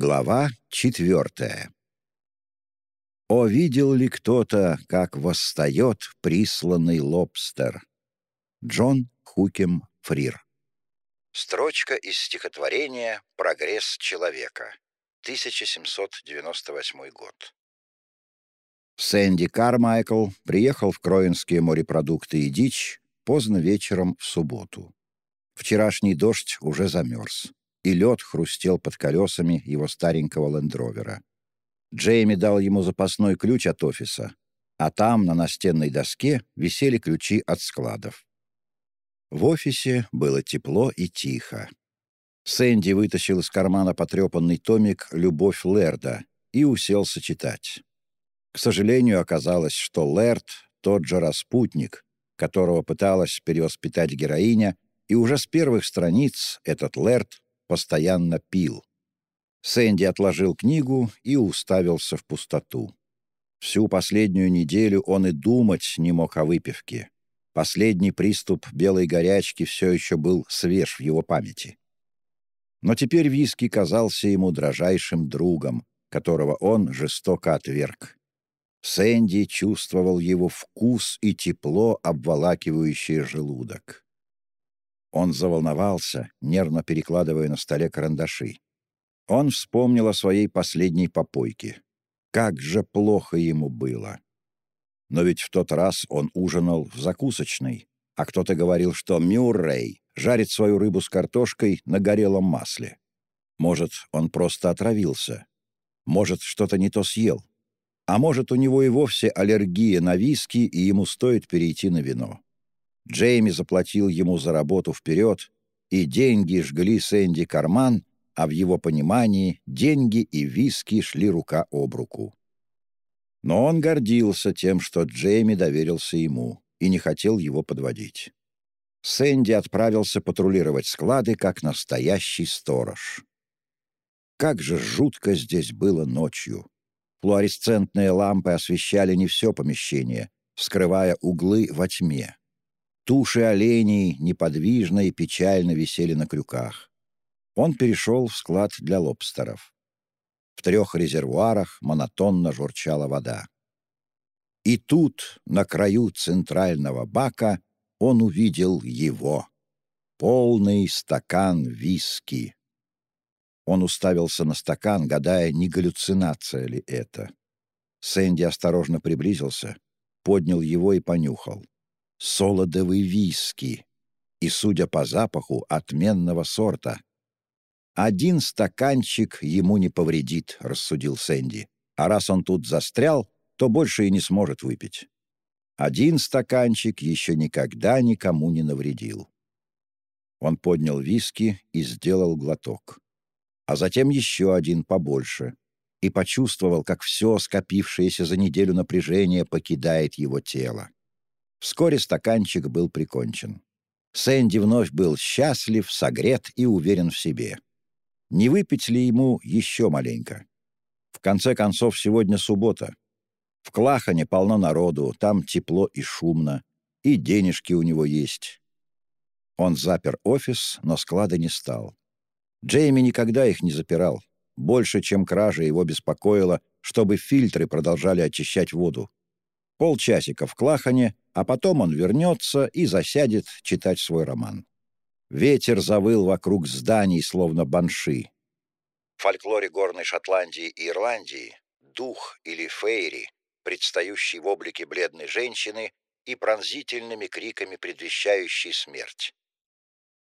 Глава четвертая. О, видел ли кто-то, как восстает присланный лобстер? Джон Хукем Фрир. Строчка из стихотворения «Прогресс человека», 1798 год. Сэнди Кармайкл приехал в Кроинские морепродукты и дичь поздно вечером в субботу. Вчерашний дождь уже замерз и лед хрустел под колесами его старенького лендровера. Джейми дал ему запасной ключ от офиса, а там на настенной доске висели ключи от складов. В офисе было тепло и тихо. Сэнди вытащил из кармана потрепанный томик «Любовь Лерда» и уселся читать. К сожалению, оказалось, что Лерд — тот же распутник, которого пыталась перевоспитать героиня, и уже с первых страниц этот Лерд постоянно пил. Сэнди отложил книгу и уставился в пустоту. Всю последнюю неделю он и думать не мог о выпивке. Последний приступ белой горячки все еще был свеж в его памяти. Но теперь виски казался ему дрожайшим другом, которого он жестоко отверг. Сэнди чувствовал его вкус и тепло, обволакивающее желудок. Он заволновался, нервно перекладывая на столе карандаши. Он вспомнил о своей последней попойке. Как же плохо ему было. Но ведь в тот раз он ужинал в закусочной, а кто-то говорил, что Мюррей жарит свою рыбу с картошкой на горелом масле. Может, он просто отравился. Может, что-то не то съел. А может, у него и вовсе аллергия на виски, и ему стоит перейти на вино. Джейми заплатил ему за работу вперед, и деньги жгли Сэнди карман, а в его понимании деньги и виски шли рука об руку. Но он гордился тем, что Джейми доверился ему и не хотел его подводить. Сэнди отправился патрулировать склады, как настоящий сторож. Как же жутко здесь было ночью. Флуоресцентные лампы освещали не все помещение, скрывая углы во тьме. Туши оленей неподвижно и печально висели на крюках. Он перешел в склад для лобстеров. В трех резервуарах монотонно журчала вода. И тут, на краю центрального бака, он увидел его. Полный стакан виски. Он уставился на стакан, гадая, не галлюцинация ли это. Сэнди осторожно приблизился, поднял его и понюхал солодовый виски и, судя по запаху, отменного сорта. «Один стаканчик ему не повредит», — рассудил Сэнди. «А раз он тут застрял, то больше и не сможет выпить. Один стаканчик еще никогда никому не навредил». Он поднял виски и сделал глоток. А затем еще один побольше. И почувствовал, как все скопившееся за неделю напряжение покидает его тело. Вскоре стаканчик был прикончен. Сэнди вновь был счастлив, согрет и уверен в себе. Не выпить ли ему еще маленько? В конце концов, сегодня суббота. В Клахане полно народу, там тепло и шумно, и денежки у него есть. Он запер офис, но склада не стал. Джейми никогда их не запирал. Больше, чем кража, его беспокоило, чтобы фильтры продолжали очищать воду. Полчасика в Клахане, а потом он вернется и засядет читать свой роман. Ветер завыл вокруг зданий, словно банши. В фольклоре горной Шотландии и Ирландии дух или фейри, предстающий в облике бледной женщины и пронзительными криками предвещающий смерть.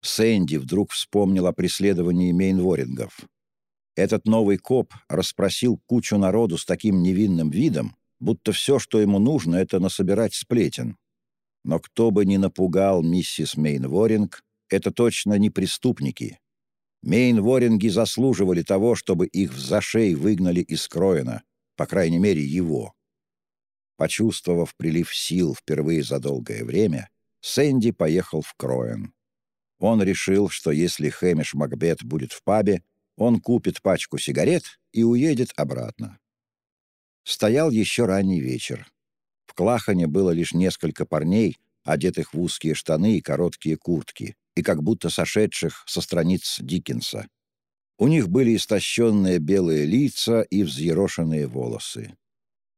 Сэнди вдруг вспомнил о преследовании мейнворингов. Этот новый коп расспросил кучу народу с таким невинным видом, будто все, что ему нужно, это насобирать сплетен. Но кто бы ни напугал миссис Мейнворинг, это точно не преступники. Мейнворинги заслуживали того, чтобы их в зашей выгнали из Кроена, по крайней мере, его. Почувствовав прилив сил впервые за долгое время, Сэнди поехал в Кроен. Он решил, что если Хэмиш Макбет будет в пабе, он купит пачку сигарет и уедет обратно. Стоял еще ранний вечер. В Клахане было лишь несколько парней, одетых в узкие штаны и короткие куртки, и как будто сошедших со страниц Диккенса. У них были истощенные белые лица и взъерошенные волосы.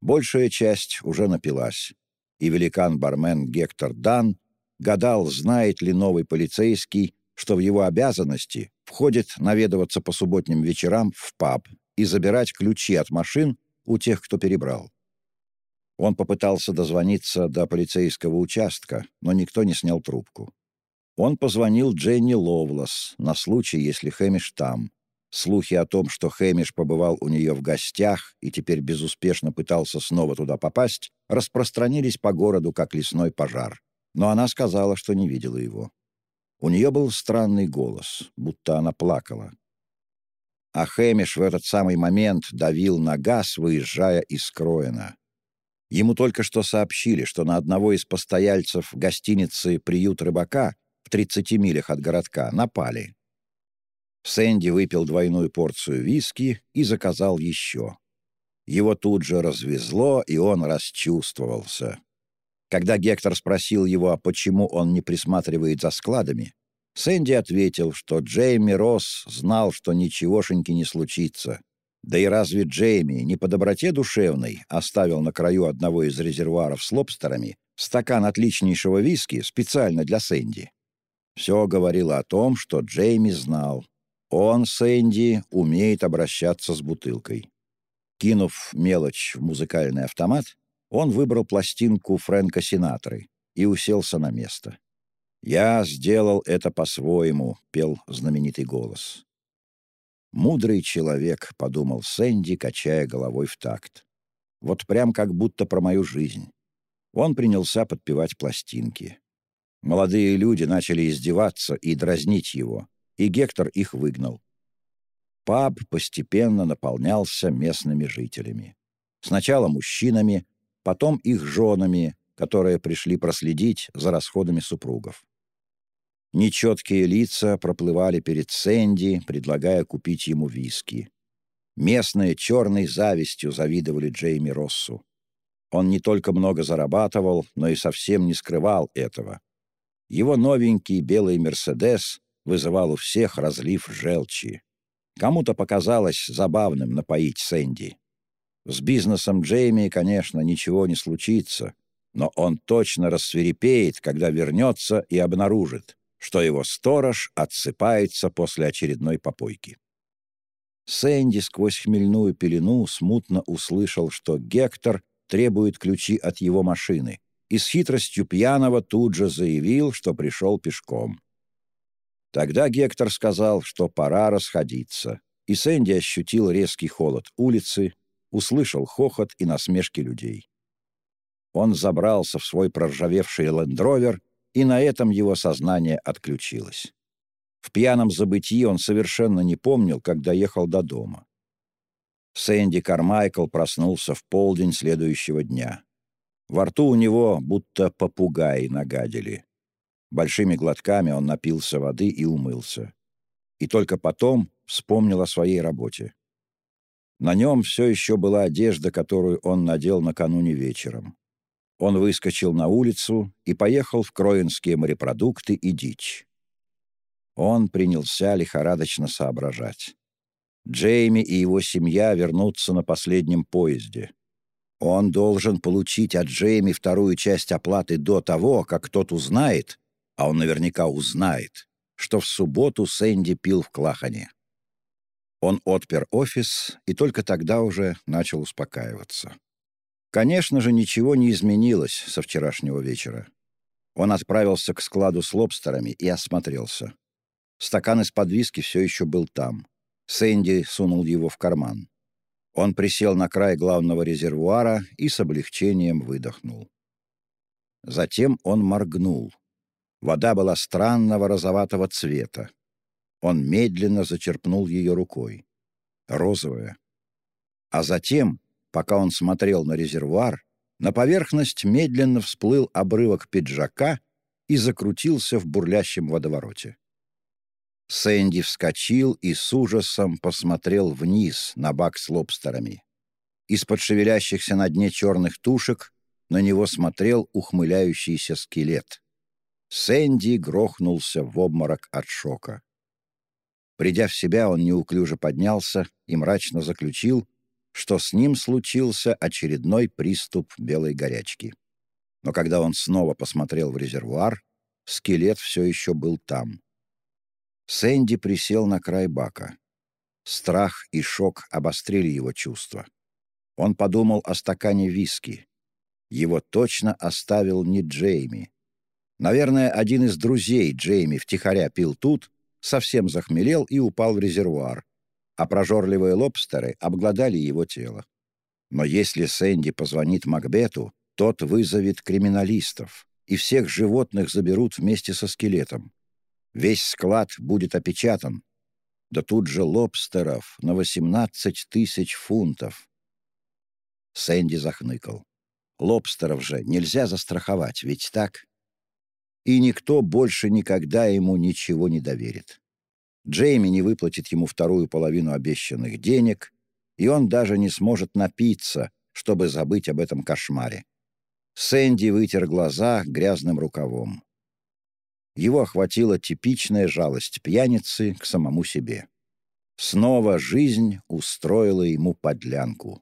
Большая часть уже напилась, и великан-бармен Гектор Дан гадал, знает ли новый полицейский, что в его обязанности входит наведываться по субботним вечерам в паб и забирать ключи от машин у тех, кто перебрал. Он попытался дозвониться до полицейского участка, но никто не снял трубку. Он позвонил Дженни Ловлас на случай, если Хэмиш там. Слухи о том, что Хэмиш побывал у нее в гостях и теперь безуспешно пытался снова туда попасть, распространились по городу, как лесной пожар. Но она сказала, что не видела его. У нее был странный голос, будто она плакала. А Хэмиш в этот самый момент давил на газ, выезжая из Кроена. Ему только что сообщили, что на одного из постояльцев гостиницы «Приют рыбака» в 30 милях от городка напали. Сэнди выпил двойную порцию виски и заказал еще. Его тут же развезло, и он расчувствовался. Когда Гектор спросил его, а почему он не присматривает за складами, Сэнди ответил, что Джейми Росс знал, что ничегошеньки не случится, да и разве Джейми не по доброте душевной оставил на краю одного из резервуаров с лобстерами стакан отличнейшего виски специально для Сэнди? Все говорило о том, что Джейми знал. Он, Сэнди, умеет обращаться с бутылкой. Кинув мелочь в музыкальный автомат, он выбрал пластинку Фрэнка Синатры и уселся на место. «Я сделал это по-своему», — пел знаменитый голос. «Мудрый человек», — подумал Сэнди, качая головой в такт. «Вот прям как будто про мою жизнь». Он принялся подпевать пластинки. Молодые люди начали издеваться и дразнить его, и Гектор их выгнал. Паб постепенно наполнялся местными жителями. Сначала мужчинами, потом их женами, которые пришли проследить за расходами супругов. Нечеткие лица проплывали перед Сэнди, предлагая купить ему виски. Местные черной завистью завидовали Джейми Россу. Он не только много зарабатывал, но и совсем не скрывал этого. Его новенький белый «Мерседес» вызывал у всех разлив желчи. Кому-то показалось забавным напоить Сэнди. С бизнесом Джейми, конечно, ничего не случится, но он точно рассверепеет, когда вернется и обнаружит — что его сторож отсыпается после очередной попойки. Сэнди сквозь хмельную пелену смутно услышал, что Гектор требует ключи от его машины, и с хитростью пьяного тут же заявил, что пришел пешком. Тогда Гектор сказал, что пора расходиться, и Сэнди ощутил резкий холод улицы, услышал хохот и насмешки людей. Он забрался в свой проржавевший лендровер и на этом его сознание отключилось. В пьяном забытии он совершенно не помнил, как доехал до дома. Сэнди Кармайкл проснулся в полдень следующего дня. Во рту у него будто попугаи нагадили. Большими глотками он напился воды и умылся. И только потом вспомнил о своей работе. На нем все еще была одежда, которую он надел накануне вечером. Он выскочил на улицу и поехал в кроинские морепродукты и дичь. Он принялся лихорадочно соображать. Джейми и его семья вернутся на последнем поезде. Он должен получить от Джейми вторую часть оплаты до того, как тот узнает, а он наверняка узнает, что в субботу Сэнди пил в Клахане. Он отпер офис и только тогда уже начал успокаиваться. Конечно же, ничего не изменилось со вчерашнего вечера. Он отправился к складу с лобстерами и осмотрелся. Стакан из-под виски все еще был там. Сэнди сунул его в карман. Он присел на край главного резервуара и с облегчением выдохнул. Затем он моргнул. Вода была странного розоватого цвета. Он медленно зачерпнул ее рукой. Розовая. А затем Пока он смотрел на резервуар, на поверхность медленно всплыл обрывок пиджака и закрутился в бурлящем водовороте. Сэнди вскочил и с ужасом посмотрел вниз на бак с лобстерами. Из-под шевелящихся на дне черных тушек на него смотрел ухмыляющийся скелет. Сэнди грохнулся в обморок от шока. Придя в себя, он неуклюже поднялся и мрачно заключил, что с ним случился очередной приступ белой горячки. Но когда он снова посмотрел в резервуар, скелет все еще был там. Сэнди присел на край бака. Страх и шок обострили его чувства. Он подумал о стакане виски. Его точно оставил не Джейми. Наверное, один из друзей Джейми втихаря пил тут, совсем захмелел и упал в резервуар, а прожорливые лобстеры обглодали его тело. Но если Сэнди позвонит Макбету, тот вызовет криминалистов, и всех животных заберут вместе со скелетом. Весь склад будет опечатан. Да тут же лобстеров на 18 тысяч фунтов. Сэнди захныкал. Лобстеров же нельзя застраховать, ведь так? И никто больше никогда ему ничего не доверит. Джейми не выплатит ему вторую половину обещанных денег, и он даже не сможет напиться, чтобы забыть об этом кошмаре. Сэнди вытер глаза грязным рукавом. Его охватила типичная жалость пьяницы к самому себе. Снова жизнь устроила ему подлянку.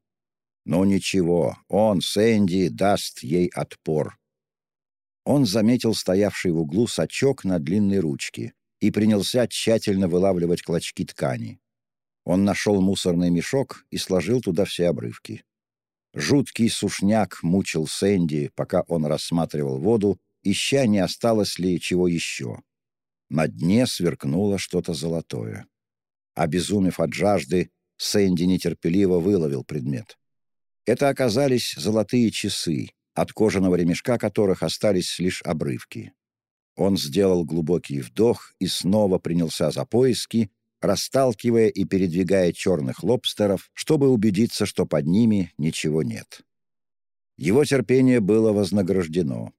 Но ничего, он, Сэнди, даст ей отпор. Он заметил стоявший в углу сачок на длинной ручке и принялся тщательно вылавливать клочки ткани. Он нашел мусорный мешок и сложил туда все обрывки. Жуткий сушняк мучил Сэнди, пока он рассматривал воду, ища, не осталось ли чего еще. На дне сверкнуло что-то золотое. Обезумев от жажды, Сэнди нетерпеливо выловил предмет. Это оказались золотые часы, от кожаного ремешка которых остались лишь обрывки. Он сделал глубокий вдох и снова принялся за поиски, расталкивая и передвигая черных лобстеров, чтобы убедиться, что под ними ничего нет. Его терпение было вознаграждено.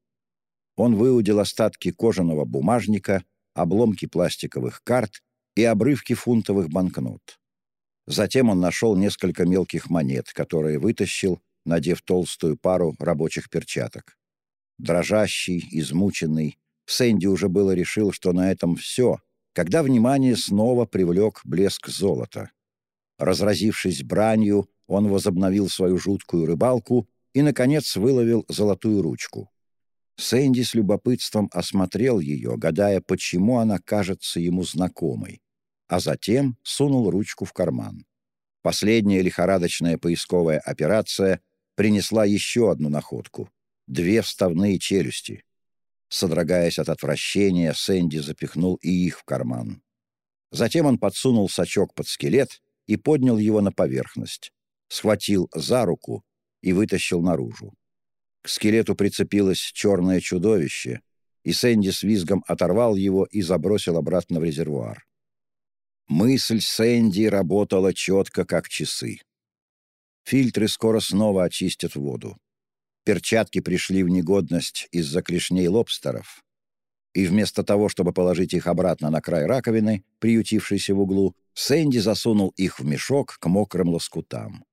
Он выудил остатки кожаного бумажника, обломки пластиковых карт и обрывки фунтовых банкнот. Затем он нашел несколько мелких монет, которые вытащил, надев толстую пару рабочих перчаток. Дрожащий, измученный, Сэнди уже было решил, что на этом все — когда внимание снова привлек блеск золота. Разразившись бранью, он возобновил свою жуткую рыбалку и, наконец, выловил золотую ручку. Сэнди с любопытством осмотрел ее, гадая, почему она кажется ему знакомой, а затем сунул ручку в карман. Последняя лихорадочная поисковая операция принесла еще одну находку — две вставные челюсти. Содрогаясь от отвращения, Сэнди запихнул и их в карман. Затем он подсунул сачок под скелет и поднял его на поверхность, схватил за руку и вытащил наружу. К скелету прицепилось черное чудовище, и Сэнди с визгом оторвал его и забросил обратно в резервуар. Мысль Сэнди работала четко, как часы. Фильтры скоро снова очистят воду. Перчатки пришли в негодность из-за клешней лобстеров. И вместо того, чтобы положить их обратно на край раковины, приютившейся в углу, Сэнди засунул их в мешок к мокрым лоскутам.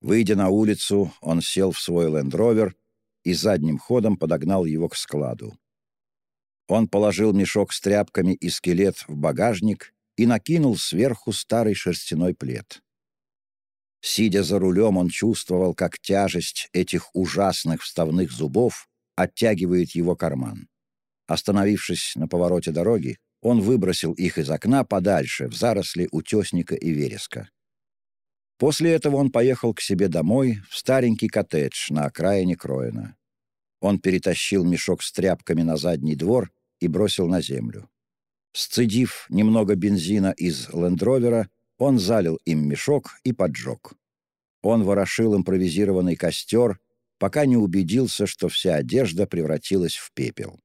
Выйдя на улицу, он сел в свой лендровер и задним ходом подогнал его к складу. Он положил мешок с тряпками и скелет в багажник и накинул сверху старый шерстяной плед. Сидя за рулем, он чувствовал, как тяжесть этих ужасных вставных зубов оттягивает его карман. Остановившись на повороте дороги, он выбросил их из окна подальше, в заросли утесника и вереска. После этого он поехал к себе домой, в старенький коттедж на окраине Кроена. Он перетащил мешок с тряпками на задний двор и бросил на землю. Сцедив немного бензина из лендровера, он залил им мешок и поджег. Он ворошил импровизированный костер, пока не убедился, что вся одежда превратилась в пепел.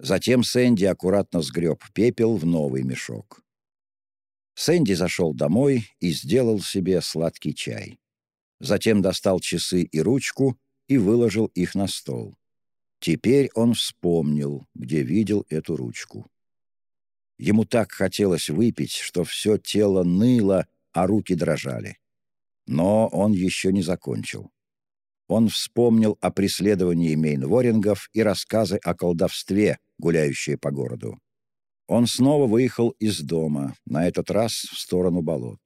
Затем Сэнди аккуратно сгреб пепел в новый мешок. Сэнди зашел домой и сделал себе сладкий чай. Затем достал часы и ручку и выложил их на стол. Теперь он вспомнил, где видел эту ручку. Ему так хотелось выпить, что все тело ныло, а руки дрожали. Но он еще не закончил. Он вспомнил о преследовании мейнворингов и рассказы о колдовстве, гуляющие по городу. Он снова выехал из дома, на этот раз в сторону болот.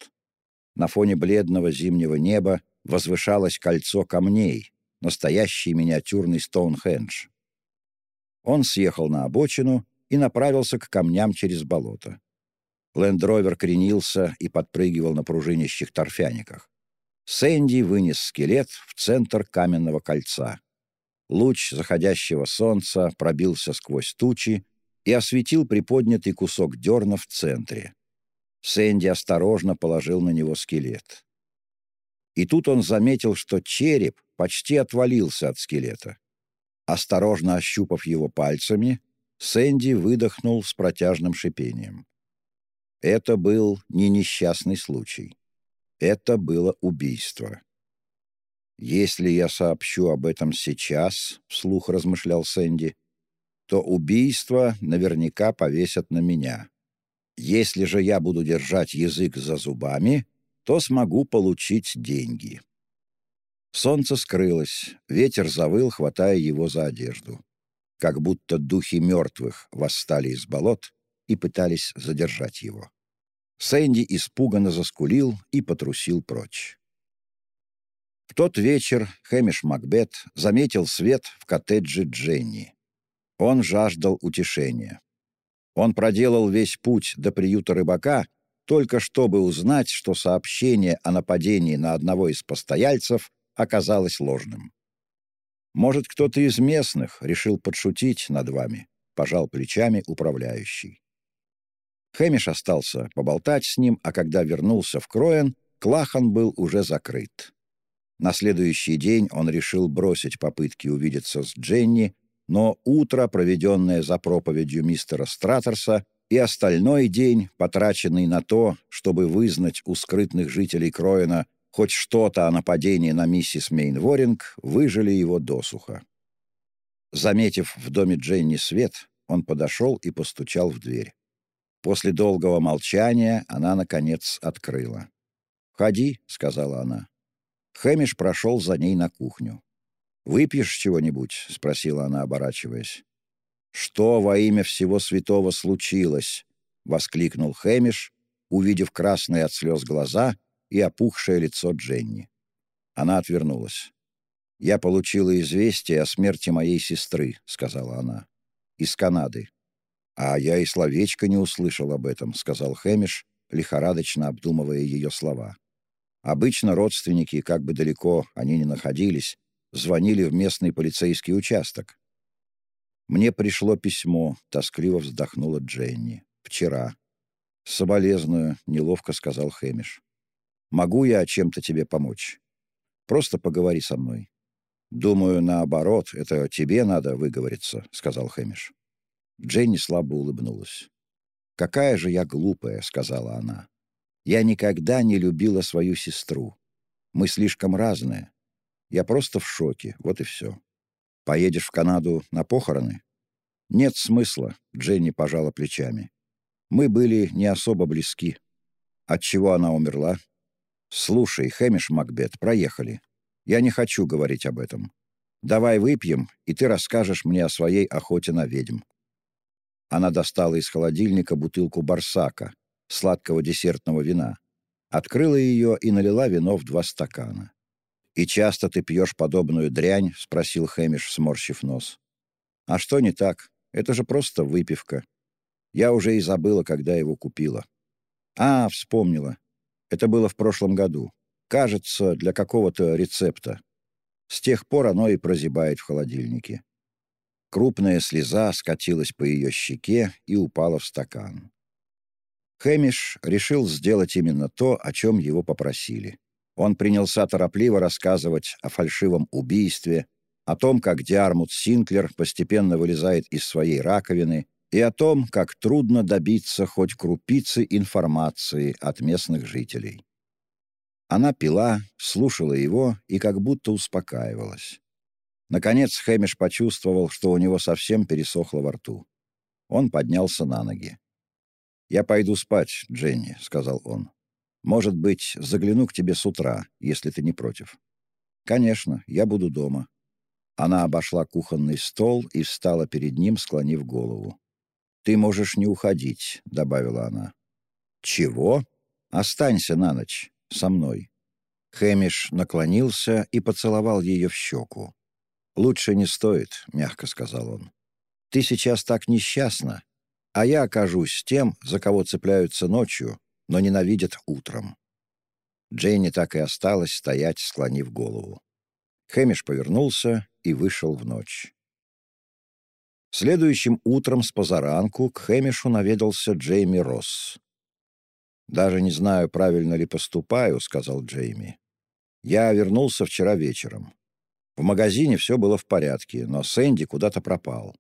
На фоне бледного зимнего неба возвышалось кольцо камней, настоящий миниатюрный Стоунхендж. Он съехал на обочину и направился к камням через болото. Лендровер кренился и подпрыгивал на пружинящих торфяниках. Сэнди вынес скелет в центр каменного кольца. Луч заходящего солнца пробился сквозь тучи и осветил приподнятый кусок дерна в центре. Сэнди осторожно положил на него скелет. И тут он заметил, что череп почти отвалился от скелета. Осторожно ощупав его пальцами, Сэнди выдохнул с протяжным шипением. Это был не несчастный случай. Это было убийство. «Если я сообщу об этом сейчас», — вслух размышлял Сэнди, то убийство наверняка повесят на меня. Если же я буду держать язык за зубами, то смогу получить деньги. Солнце скрылось, ветер завыл, хватая его за одежду. Как будто духи мертвых восстали из болот и пытались задержать его. Сэнди испуганно заскулил и потрусил прочь. В тот вечер Хэмиш Макбет заметил свет в коттедже Дженни. Он жаждал утешения. Он проделал весь путь до приюта рыбака, только чтобы узнать, что сообщение о нападении на одного из постояльцев оказалось ложным. «Может, кто-то из местных решил подшутить над вами», — пожал плечами управляющий. Хэмиш остался поболтать с ним, а когда вернулся в Кроен, Клахан был уже закрыт. На следующий день он решил бросить попытки увидеться с Дженни, но утро, проведенное за проповедью мистера Стратерса, и остальной день, потраченный на то, чтобы вызнать у скрытных жителей Кроена хоть что-то о нападении на миссис Мейнворинг, выжили его досуха. Заметив в доме Дженни свет, он подошел и постучал в дверь. После долгого молчания она, наконец, открыла. «Входи», — сказала она. Хэмиш прошел за ней на кухню. «Выпьешь чего-нибудь?» — спросила она, оборачиваясь. «Что во имя всего святого случилось?» — воскликнул Хэмиш, увидев красные от слез глаза и опухшее лицо Дженни. Она отвернулась. «Я получила известие о смерти моей сестры», — сказала она. «Из Канады». «А я и словечко не услышал об этом», — сказал Хэмиш, лихорадочно обдумывая ее слова. Обычно родственники, как бы далеко они ни находились, звонили в местный полицейский участок. «Мне пришло письмо», — тоскливо вздохнула Дженни. «Вчера». «Соболезную», — неловко сказал Хэмиш. Могу я чем-то тебе помочь? Просто поговори со мной». «Думаю, наоборот, это тебе надо выговориться», — сказал Хэмиш. Дженни слабо улыбнулась. «Какая же я глупая», — сказала она. «Я никогда не любила свою сестру. Мы слишком разные. Я просто в шоке, вот и все. Поедешь в Канаду на похороны?» «Нет смысла», — Дженни пожала плечами. «Мы были не особо близки. От чего она умерла?» «Слушай, Хэмиш Макбет, проехали. Я не хочу говорить об этом. Давай выпьем, и ты расскажешь мне о своей охоте на ведьм». Она достала из холодильника бутылку барсака, сладкого десертного вина, открыла ее и налила вино в два стакана. «И часто ты пьешь подобную дрянь?» — спросил Хэмиш, сморщив нос. «А что не так? Это же просто выпивка. Я уже и забыла, когда его купила». «А, вспомнила. Это было в прошлом году. Кажется, для какого-то рецепта. С тех пор оно и прозябает в холодильнике. Крупная слеза скатилась по ее щеке и упала в стакан. Хэмиш решил сделать именно то, о чем его попросили. Он принялся торопливо рассказывать о фальшивом убийстве, о том, как Диармут Синклер постепенно вылезает из своей раковины и о том, как трудно добиться хоть крупицы информации от местных жителей. Она пила, слушала его и как будто успокаивалась. Наконец Хэмиш почувствовал, что у него совсем пересохло во рту. Он поднялся на ноги. «Я пойду спать, Дженни», — сказал он. «Может быть, загляну к тебе с утра, если ты не против». «Конечно, я буду дома». Она обошла кухонный стол и встала перед ним, склонив голову. «Ты можешь не уходить», — добавила она. «Чего? Останься на ночь со мной». Хэмиш наклонился и поцеловал ее в щеку. «Лучше не стоит», — мягко сказал он. «Ты сейчас так несчастна, а я окажусь тем, за кого цепляются ночью, но ненавидят утром». Дженни так и осталась стоять, склонив голову. Хэмиш повернулся и вышел в ночь. Следующим утром с позаранку к Хэмишу наведался Джейми Росс. «Даже не знаю, правильно ли поступаю», — сказал Джейми. «Я вернулся вчера вечером. В магазине все было в порядке, но Сэнди куда-то пропал.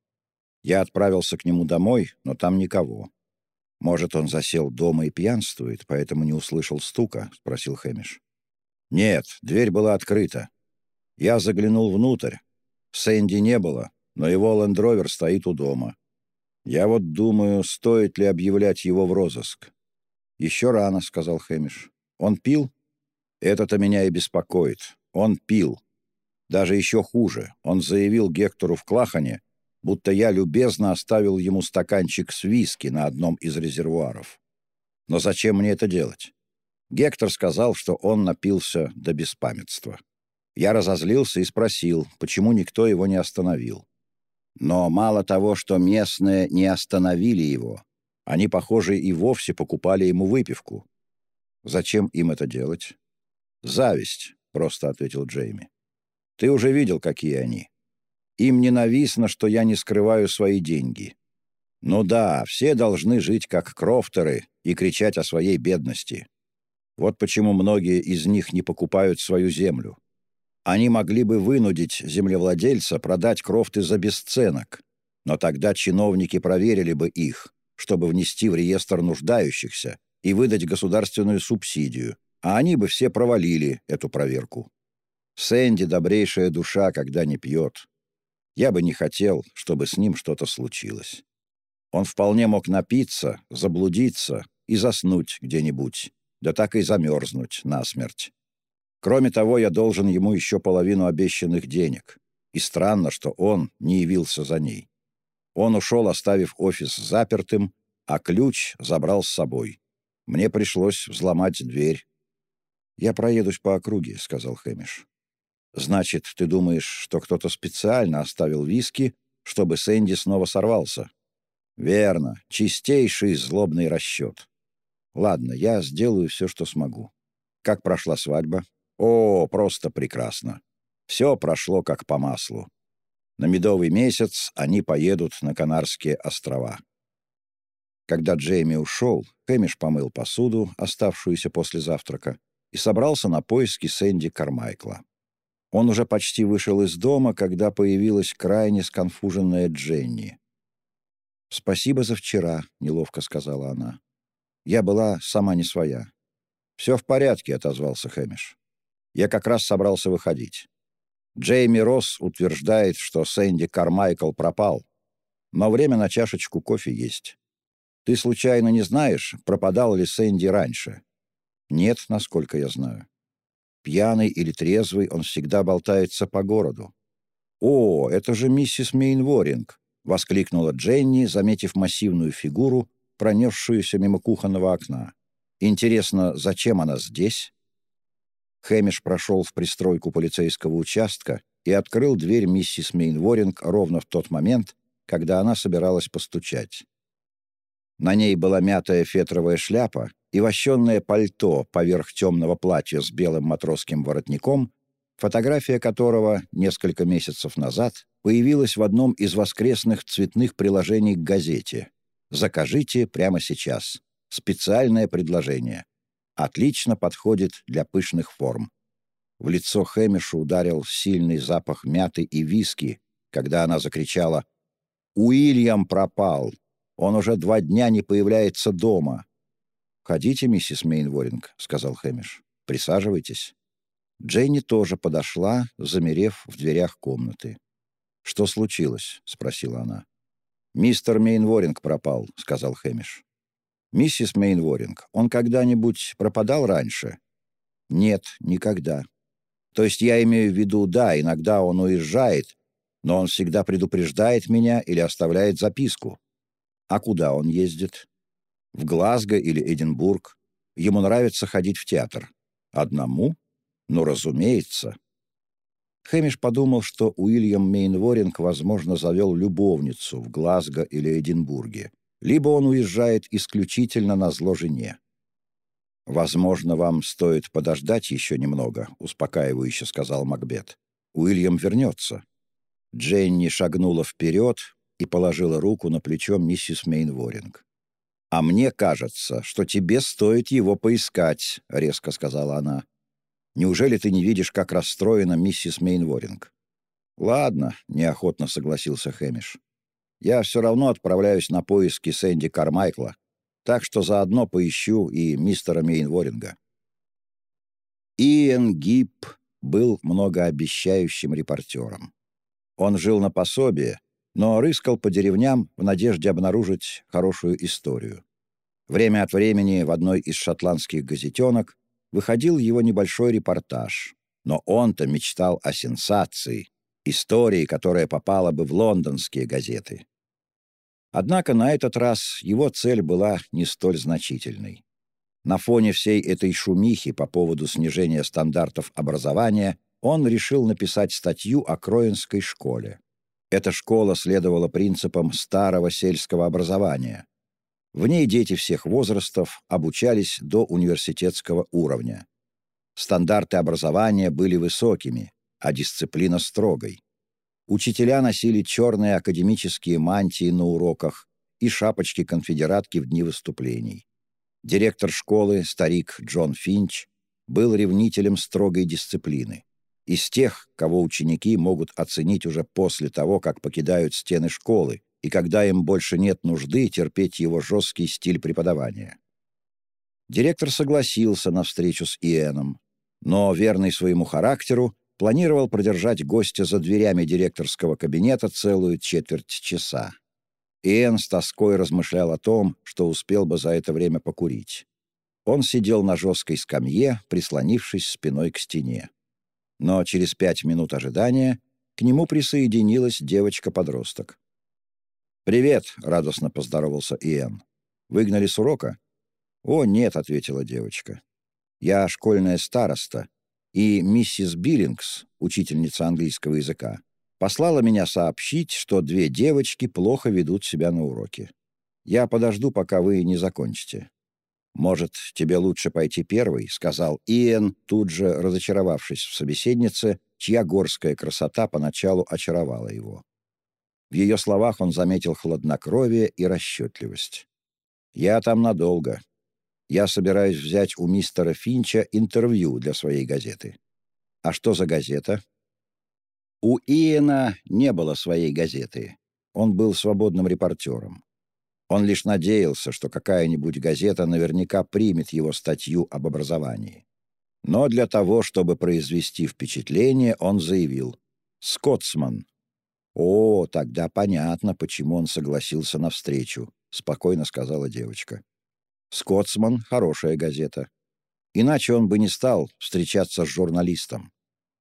Я отправился к нему домой, но там никого. Может, он засел дома и пьянствует, поэтому не услышал стука?» — спросил Хэмиш. «Нет, дверь была открыта. Я заглянул внутрь. Сэнди не было, но его лендровер стоит у дома. Я вот думаю, стоит ли объявлять его в розыск. «Еще рано», — сказал Хэмиш. «Он пил?» «Это-то меня и беспокоит. Он пил. Даже еще хуже. Он заявил Гектору в Клахане, будто я любезно оставил ему стаканчик с виски на одном из резервуаров. Но зачем мне это делать? Гектор сказал, что он напился до беспамятства. Я разозлился и спросил, почему никто его не остановил. Но мало того, что местные не остановили его, они, похоже, и вовсе покупали ему выпивку. Зачем им это делать? «Зависть», — просто ответил Джейми. «Ты уже видел, какие они. Им ненавистно, что я не скрываю свои деньги. Ну да, все должны жить как крофтеры и кричать о своей бедности. Вот почему многие из них не покупают свою землю. Они могли бы вынудить землевладельца продать крофты за бесценок, но тогда чиновники проверили бы их, чтобы внести в реестр нуждающихся и выдать государственную субсидию, а они бы все провалили эту проверку. Сэнди — добрейшая душа, когда не пьет. Я бы не хотел, чтобы с ним что-то случилось. Он вполне мог напиться, заблудиться и заснуть где-нибудь, да так и замерзнуть насмерть. Кроме того, я должен ему еще половину обещанных денег. И странно, что он не явился за ней. Он ушел, оставив офис запертым, а ключ забрал с собой. Мне пришлось взломать дверь. «Я проедусь по округе», — сказал Хэмиш. «Значит, ты думаешь, что кто-то специально оставил виски, чтобы Сэнди снова сорвался?» «Верно. Чистейший злобный расчет. Ладно, я сделаю все, что смогу. Как прошла свадьба?» О, просто прекрасно. Все прошло как по маслу. На медовый месяц они поедут на Канарские острова. Когда Джейми ушел, Хэмиш помыл посуду, оставшуюся после завтрака, и собрался на поиски Сэнди Кармайкла. Он уже почти вышел из дома, когда появилась крайне сконфуженная Дженни. «Спасибо за вчера», — неловко сказала она. «Я была сама не своя». «Все в порядке», — отозвался Хэмиш. Я как раз собрался выходить. Джейми Росс утверждает, что Сэнди Кармайкл пропал, но время на чашечку кофе есть. Ты случайно не знаешь, пропадал ли Сэнди раньше? Нет, насколько я знаю. Пьяный или трезвый, он всегда болтается по городу. «О, это же миссис Мейнворинг!» — воскликнула Дженни, заметив массивную фигуру, пронесшуюся мимо кухонного окна. «Интересно, зачем она здесь?» Хэмиш прошел в пристройку полицейского участка и открыл дверь миссис Мейнворинг ровно в тот момент, когда она собиралась постучать. На ней была мятая фетровая шляпа и вощенное пальто поверх темного платья с белым матросским воротником, фотография которого несколько месяцев назад появилась в одном из воскресных цветных приложений к газете. «Закажите прямо сейчас. Специальное предложение отлично подходит для пышных форм. В лицо Хэмишу ударил сильный запах мяты и виски, когда она закричала «Уильям пропал! Он уже два дня не появляется дома!» «Ходите, миссис Мейнворинг», — сказал Хэмиш. «Присаживайтесь». Дженни тоже подошла, замерев в дверях комнаты. «Что случилось?» — спросила она. «Мистер Мейнворинг пропал», — сказал Хэмиш. «Миссис Мейнворинг, он когда-нибудь пропадал раньше?» «Нет, никогда». «То есть я имею в виду, да, иногда он уезжает, но он всегда предупреждает меня или оставляет записку». А куда он ездит? В Глазго или Эдинбург? Ему нравится ходить в театр. Одному? Ну, разумеется. Хэмиш подумал, что Уильям Мейнворинг, возможно, завел любовницу в Глазго или Эдинбурге, либо он уезжает исключительно на зло жене. «Возможно, вам стоит подождать еще немного», — успокаивающе сказал Макбет. «Уильям вернется». Дженни шагнула вперед и положила руку на плечо миссис Мейнворинг. «А мне кажется, что тебе стоит его поискать», — резко сказала она. «Неужели ты не видишь, как расстроена миссис Мейнворинг?» «Ладно», — неохотно согласился Хэмиш. «Я все равно отправляюсь на поиски Сэнди Кармайкла, так что заодно поищу и мистера Мейнворинга». Иэн Гипп был многообещающим репортером. Он жил на пособие, но рыскал по деревням в надежде обнаружить хорошую историю. Время от времени в одной из шотландских газетенок выходил его небольшой репортаж, но он-то мечтал о сенсации, истории, которая попала бы в лондонские газеты. Однако на этот раз его цель была не столь значительной. На фоне всей этой шумихи по поводу снижения стандартов образования он решил написать статью о Кроинской школе. Эта школа следовала принципам старого сельского образования. В ней дети всех возрастов обучались до университетского уровня. Стандарты образования были высокими, а дисциплина строгой. Учителя носили черные академические мантии на уроках и шапочки-конфедератки в дни выступлений. Директор школы, старик Джон Финч, был ревнителем строгой дисциплины. Из тех, кого ученики могут оценить уже после того, как покидают стены школы, и когда им больше нет нужды терпеть его жесткий стиль преподавания. Директор согласился на встречу с Иэном, но, верный своему характеру, планировал продержать гостя за дверями директорского кабинета целую четверть часа. Иэн с тоской размышлял о том, что успел бы за это время покурить. Он сидел на жесткой скамье, прислонившись спиной к стене. Но через пять минут ожидания к нему присоединилась девочка-подросток. «Привет», — радостно поздоровался Иэн. «Выгнали с урока?» «О, нет», — ответила девочка. «Я школьная староста, и миссис Биллингс, учительница английского языка, послала меня сообщить, что две девочки плохо ведут себя на уроке. Я подожду, пока вы не закончите. «Может, тебе лучше пойти первый?» — сказал Иэн, тут же разочаровавшись в собеседнице, чья горская красота поначалу очаровала его. В ее словах он заметил хладнокровие и расчетливость. «Я там надолго. Я собираюсь взять у мистера Финча интервью для своей газеты. А что за газета? У Иена не было своей газеты. Он был свободным репортером. Он лишь надеялся, что какая-нибудь газета наверняка примет его статью об образовании. Но для того, чтобы произвести впечатление, он заявил «Скотсман». «О, тогда понятно, почему он согласился на встречу», — спокойно сказала девочка. «Скотсман — хорошая газета. Иначе он бы не стал встречаться с журналистом.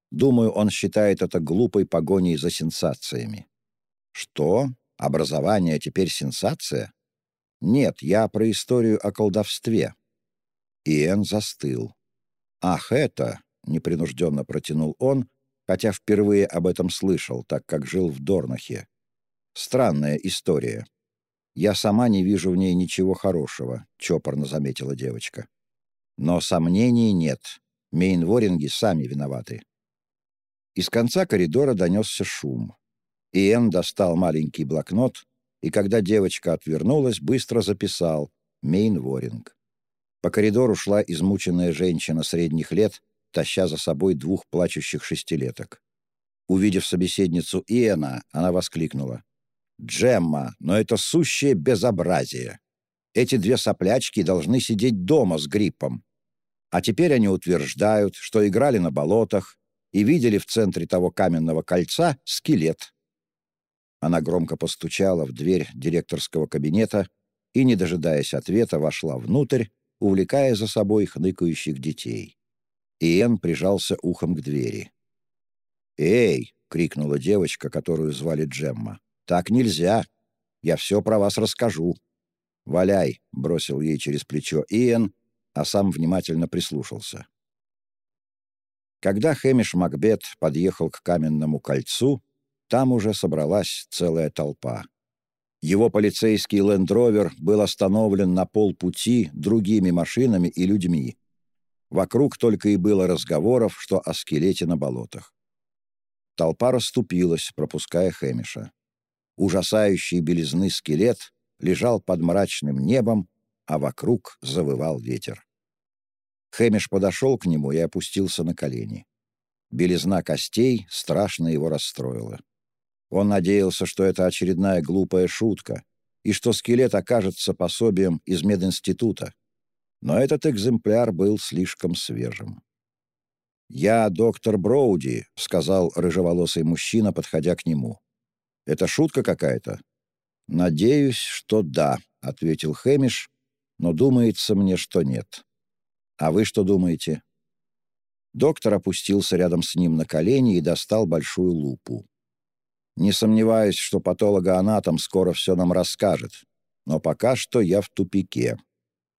Думаю, он считает это глупой погоней за сенсациями». «Что? Образование теперь сенсация?» «Нет, я про историю о колдовстве». Иэн застыл. «Ах, это!» — непринужденно протянул он, хотя впервые об этом слышал, так как жил в Дорнахе. «Странная история. Я сама не вижу в ней ничего хорошего», — чопорно заметила девочка. «Но сомнений нет. Мейнворинги сами виноваты». Из конца коридора донесся шум. Иэн достал маленький блокнот, и когда девочка отвернулась, быстро записал «Мейнворинг». По коридору шла измученная женщина средних лет, таща за собой двух плачущих шестилеток. Увидев собеседницу Иэна, она воскликнула. Джемма, но это сущее безобразие. Эти две соплячки должны сидеть дома с гриппом. А теперь они утверждают, что играли на болотах и видели в центре того каменного кольца скелет. Она громко постучала в дверь директорского кабинета и, не дожидаясь ответа, вошла внутрь, увлекая за собой хныкающих детей. Иэн прижался ухом к двери. «Эй!» — крикнула девочка, которую звали Джемма. Так нельзя. Я все про вас расскажу». «Валяй», — бросил ей через плечо Иэн, а сам внимательно прислушался. Когда Хэмиш Макбет подъехал к каменному кольцу, там уже собралась целая толпа. Его полицейский лендровер был остановлен на полпути другими машинами и людьми. Вокруг только и было разговоров, что о скелете на болотах. Толпа расступилась, пропуская Хэмиша. Ужасающий белизны скелет лежал под мрачным небом, а вокруг завывал ветер. Хэмиш подошел к нему и опустился на колени. Белизна костей страшно его расстроила. Он надеялся, что это очередная глупая шутка, и что скелет окажется пособием из мединститута. Но этот экземпляр был слишком свежим. «Я доктор Броуди», — сказал рыжеволосый мужчина, подходя к нему. «Это шутка какая-то?» «Надеюсь, что да», — ответил Хэмиш, «но думается мне, что нет». «А вы что думаете?» Доктор опустился рядом с ним на колени и достал большую лупу. «Не сомневаюсь, что патологоанатом скоро все нам расскажет, но пока что я в тупике».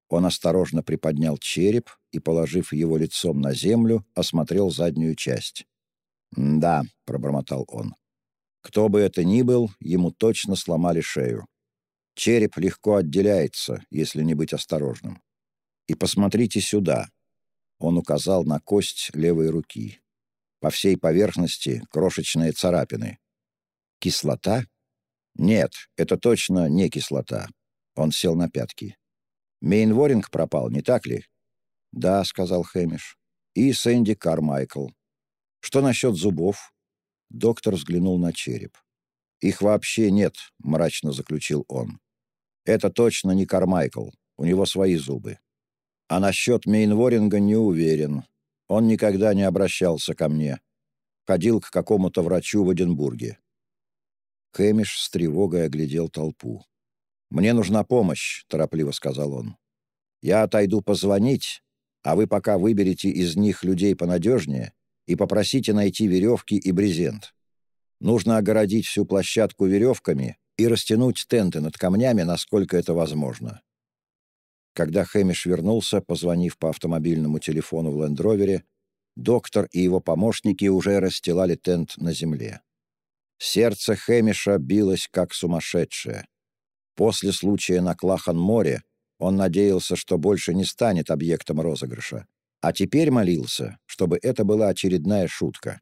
Он осторожно приподнял череп и, положив его лицом на землю, осмотрел заднюю часть. «Да», — пробормотал он. «Кто бы это ни был, ему точно сломали шею. Череп легко отделяется, если не быть осторожным. И посмотрите сюда. Он указал на кость левой руки. По всей поверхности крошечные царапины. Кислота? Нет, это точно не кислота. Он сел на пятки. Мейнворинг пропал, не так ли? Да, сказал Хэмиш. И Сэнди Кармайкл. Что насчет зубов? Доктор взглянул на череп. «Их вообще нет», — мрачно заключил он. «Это точно не Кармайкл. У него свои зубы. А насчет Мейнворинга не уверен. Он никогда не обращался ко мне. Ходил к какому-то врачу в Эдинбурге. Хэмиш с тревогой оглядел толпу. «Мне нужна помощь», — торопливо сказал он. «Я отойду позвонить, а вы пока выберете из них людей понадежнее и попросите найти веревки и брезент. Нужно огородить всю площадку веревками и растянуть тенты над камнями, насколько это возможно. Когда Хэмиш вернулся, позвонив по автомобильному телефону в лендровере, доктор и его помощники уже расстилали тент на земле. Сердце Хэмиша билось как сумасшедшее. После случая на Клахан-море он надеялся, что больше не станет объектом розыгрыша, а теперь молился, чтобы это была очередная шутка.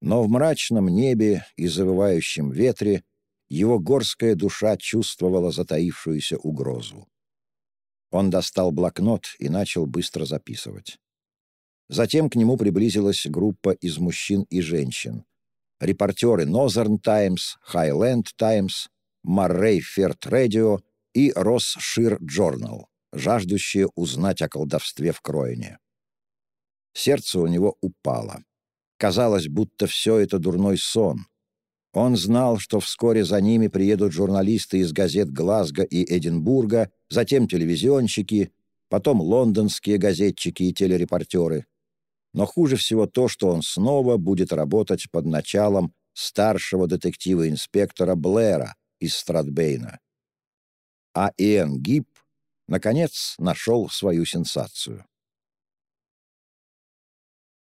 Но в мрачном небе и завывающем ветре его горская душа чувствовала затаившуюся угрозу. Он достал блокнот и начал быстро записывать. Затем к нему приблизилась группа из мужчин и женщин. Репортеры Northern Times, Highland Times, Marray Ферт Radio и Россшир Journal, жаждущие узнать о колдовстве в Кроине. Сердце у него упало. Казалось, будто все это дурной сон, он знал, что вскоре за ними приедут журналисты из газет Глазго и Эдинбурга, затем телевизионщики, потом лондонские газетчики и телерепортеры. Но хуже всего то, что он снова будет работать под началом старшего детектива-инспектора Блэра из Стратбейна. А Иэн Гиб, наконец, нашел свою сенсацию.